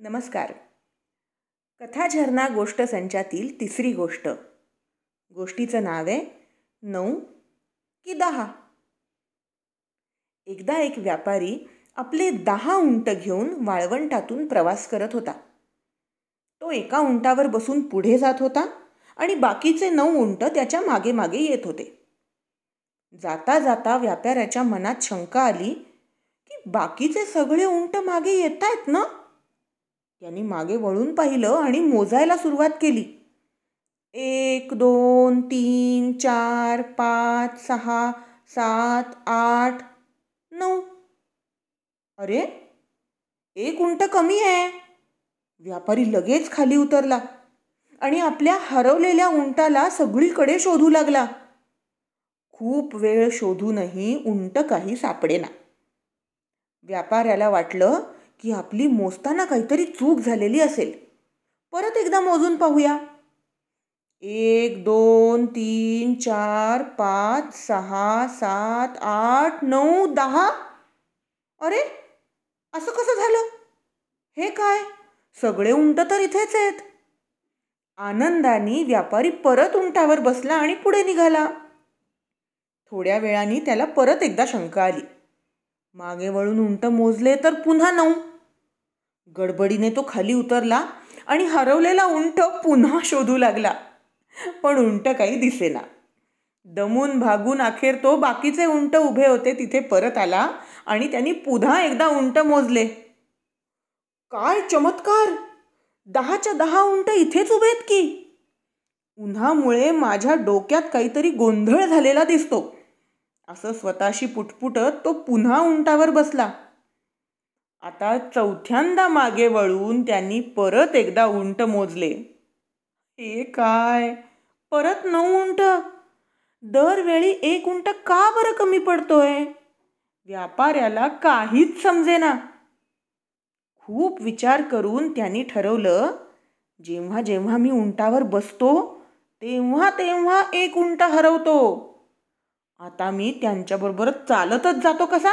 नमस्कार. कथाझरना गोष्ट संचातील तिसरी गोष्ट. गोष्टीचं नाव आहे नऊ की दहा. एकदा एक व्यापारी आपले दहा उंट घेऊन वाळवंटातून प्रवास करत होता. तो एका उंटावर बसून पुढे जात होता आणि बाकीचे नऊ उंट त्याच्यामागे मागे येत होते. जाता जाता व्यापाऱ्याच्या मनात शंका आली की बाकीचे सगळे उंट मागे येत आहेत ना? त्याने मागे वळून पाहिलं आणि मोजायला सुरुवात केली. एक दोन तीन चार पाच सहा सात आठ नऊ. अरे एक उंट कमी आहे. व्यापारी लगेच खाली उतरला आणि आपल्या हरवलेल्या उंटाला सगळीकडे शोधू लागला. खूप वेळ शोधूनही उंट काही सापडेना. व्यापाऱ्याला वाटलं की आपली मोजताना काहीतरी चूक झालेली असेल. परत एकदा मोजून पाहूया. एक दोन तीन चार पाच सहा सात आठ नऊ दहा. अरे असं कसं झालं? हे काय? सगळे उंट तर इथेच आहेत. आनंदाने व्यापारी परत उंटावर बसला आणि पुढे निघाला. थोड्या वेळाने त्याला परत एकदा शंका आली. मागे वळून उंट मोजले तर पुन्हा नऊ. गडबडीने तो खाली उतरला आणि हरवलेला उंट पुन्हा शोधू लागला. पण उंट काही दिसेना. दमून भागून अखेर तो बाकीचे उंट उभे होते तिथे परत आला आणि त्यांनी पुन्हा एकदा उंट मोजले. काय चमत्कार! दहाच्या दहा उंट इथेच उभे आहेत की? उन्हामुळे माझ्या डोक्यात काहीतरी गोंधळ झालेला दिसतो. असं स्वतःशी पुटपुटत तो पुन्हा उंटावर बसला. आता चौथ्यांदा मागे वळून त्यांनी परत एकदा उंट मोजले. हे काय? परत नऊ उंट? दरवेळी एक उंट का बरं कमी पडतोय? व्यापाऱ्याला काहीच समजेना. खूप विचार करून त्यांनी ठरवलं जेव्हा जेव्हा मी उंटावर बसतो तेव्हा तेव्हा एक उंट हरवतो. आता मी त्यांच्याबरोबर चालतच जातो कसा?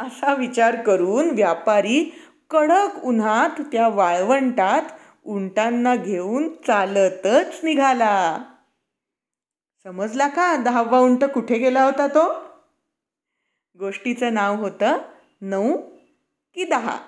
असा विचार करून व्यापारी कडक उन्हात त्या वाळवंटात उंटांना घेऊन चालतच निघाला. समजला का दहावा उंट कुठे गेला होता तो? गोष्टीचं नाव होतं नऊ की दहा.